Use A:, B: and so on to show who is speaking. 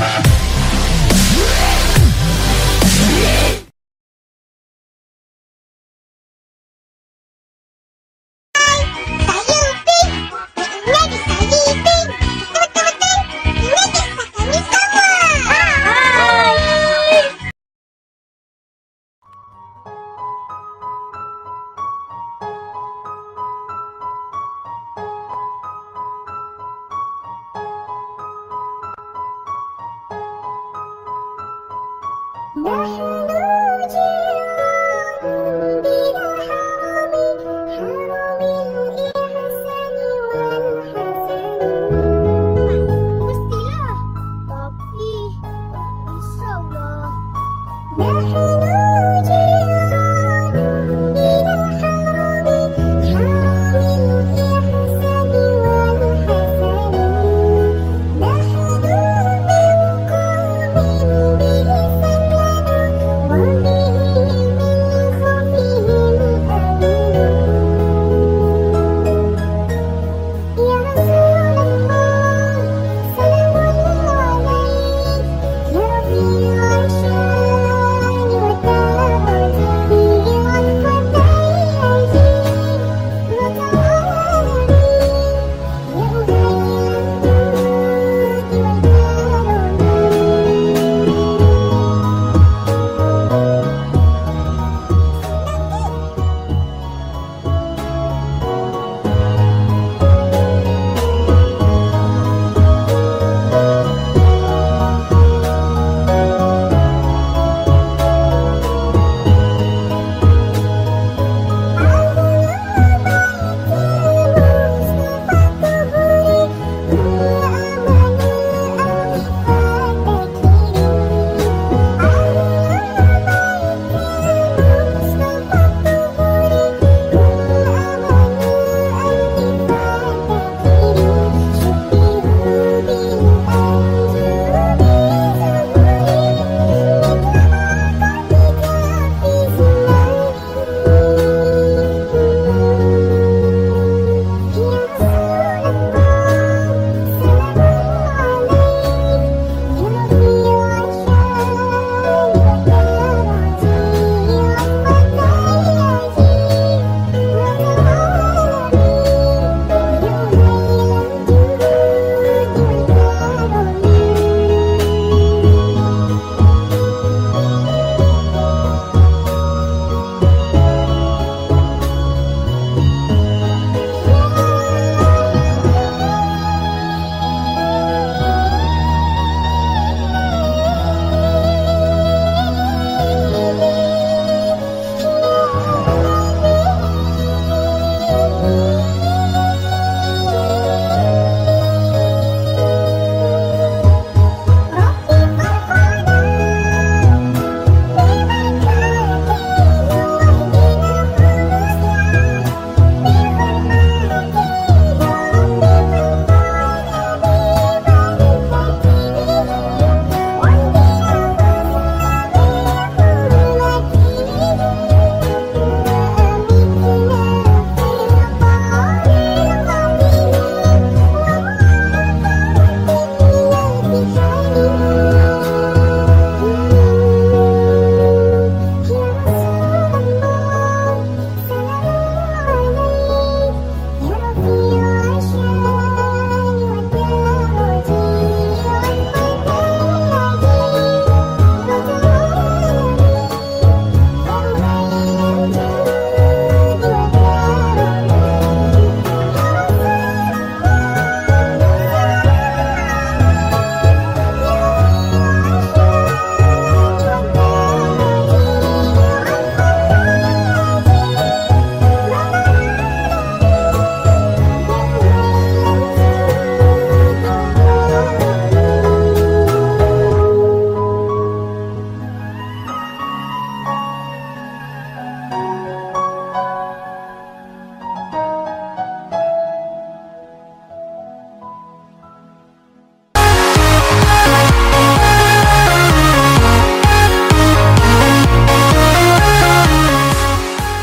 A: Ha ha! 我是。